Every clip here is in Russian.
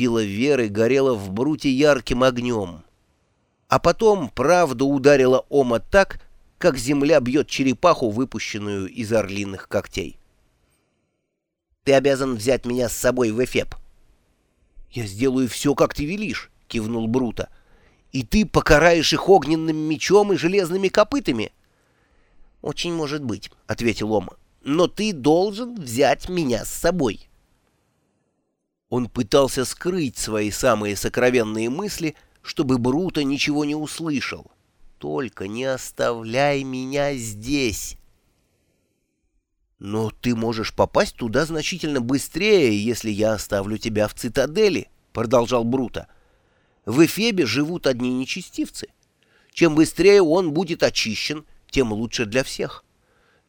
Сила веры горела в Бруте ярким огнем. А потом правда ударила Ома так, как земля бьет черепаху, выпущенную из орлиных когтей. «Ты обязан взять меня с собой в Эфеп». «Я сделаю все, как ты велишь», — кивнул Брута. «И ты покараешь их огненным мечом и железными копытами». «Очень может быть», — ответил Ома. «Но ты должен взять меня с собой». Он пытался скрыть свои самые сокровенные мысли, чтобы Бруто ничего не услышал. «Только не оставляй меня здесь!» «Но ты можешь попасть туда значительно быстрее, если я оставлю тебя в цитадели», — продолжал Бруто. «В Эфебе живут одни нечестивцы. Чем быстрее он будет очищен, тем лучше для всех.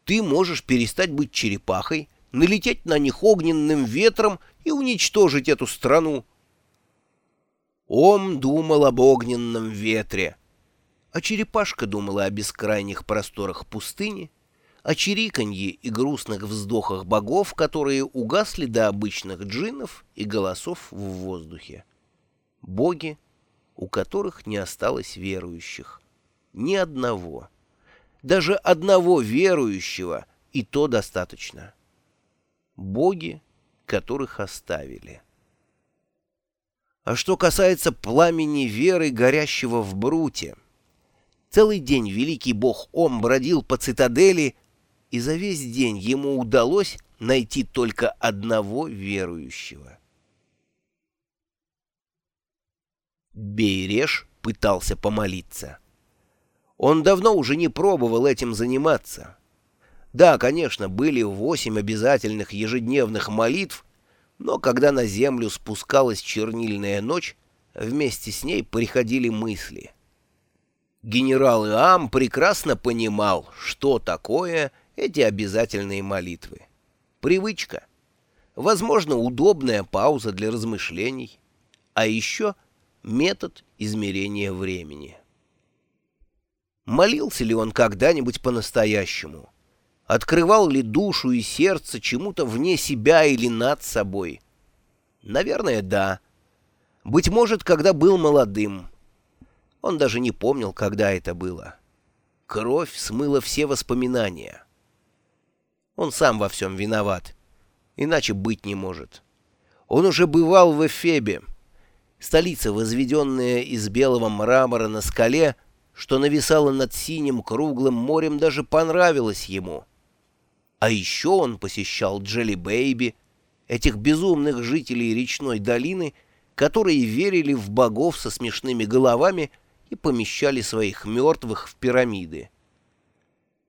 Ты можешь перестать быть черепахой, налететь на них огненным ветром и уничтожить эту страну. Ом думал об огненном ветре, а черепашка думала о бескрайних просторах пустыни, о чириканье и грустных вздохах богов, которые угасли до обычных джиннов и голосов в воздухе. Боги, у которых не осталось верующих. Ни одного. Даже одного верующего, и то достаточно. Боги, которых оставили. А что касается пламени веры, горящего в Бруте, целый день великий бог Ом бродил по цитадели, и за весь день ему удалось найти только одного верующего. Бейреш пытался помолиться. Он давно уже не пробовал этим заниматься. Да, конечно, были восемь обязательных ежедневных молитв, но когда на землю спускалась чернильная ночь, вместе с ней приходили мысли. Генерал Иам прекрасно понимал, что такое эти обязательные молитвы. Привычка. Возможно, удобная пауза для размышлений. А еще метод измерения времени. Молился ли он когда-нибудь по-настоящему? Открывал ли душу и сердце чему-то вне себя или над собой? Наверное, да. Быть может, когда был молодым. Он даже не помнил, когда это было. Кровь смыла все воспоминания. Он сам во всем виноват. Иначе быть не может. Он уже бывал в Эфебе. Столица, возведенная из белого мрамора на скале, что нависала над синим круглым морем, даже понравилась ему — а еще он посещал Джелли Бэйби, этих безумных жителей речной долины, которые верили в богов со смешными головами и помещали своих мертвых в пирамиды.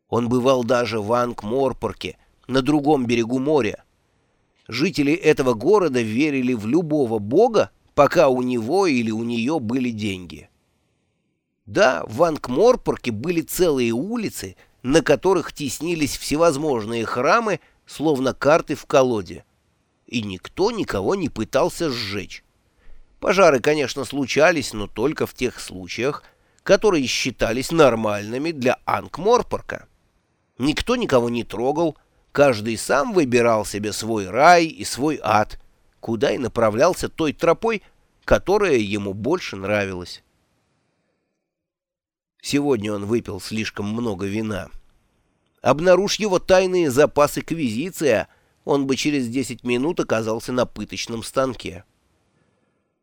Он бывал даже в Ангморпорке, на другом берегу моря. Жители этого города верили в любого бога, пока у него или у нее были деньги. Да, в Ангморпорке были целые улицы — на которых теснились всевозможные храмы, словно карты в колоде. И никто никого не пытался сжечь. Пожары, конечно, случались, но только в тех случаях, которые считались нормальными для Ангморпорка. Никто никого не трогал, каждый сам выбирал себе свой рай и свой ад, куда и направлялся той тропой, которая ему больше нравилась. Сегодня он выпил слишком много вина. Обнаружь его тайные запасы квизиция, он бы через десять минут оказался на пыточном станке.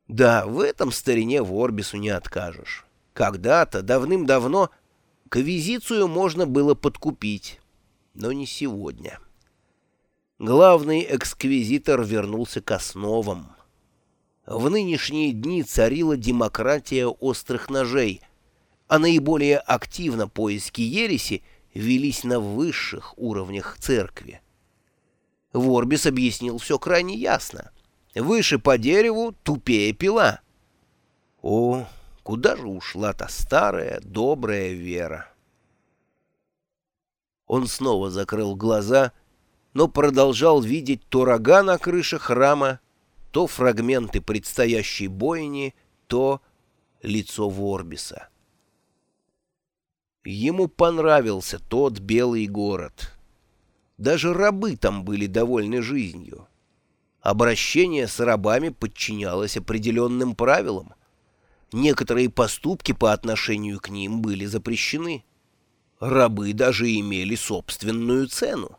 Да, в этом старине Ворбису не откажешь. Когда-то, давным-давно, квизицию можно было подкупить, но не сегодня. Главный эксквизитор вернулся к основам. В нынешние дни царила демократия острых ножей — а наиболее активно поиски ереси велись на высших уровнях церкви. Ворбис объяснил все крайне ясно. Выше по дереву, тупее пила. О, куда же ушла та старая, добрая вера? Он снова закрыл глаза, но продолжал видеть то рога на крыше храма, то фрагменты предстоящей бойни, то лицо Ворбиса. Ему понравился тот белый город. Даже рабы там были довольны жизнью. Обращение с рабами подчинялось определенным правилам. Некоторые поступки по отношению к ним были запрещены. Рабы даже имели собственную цену.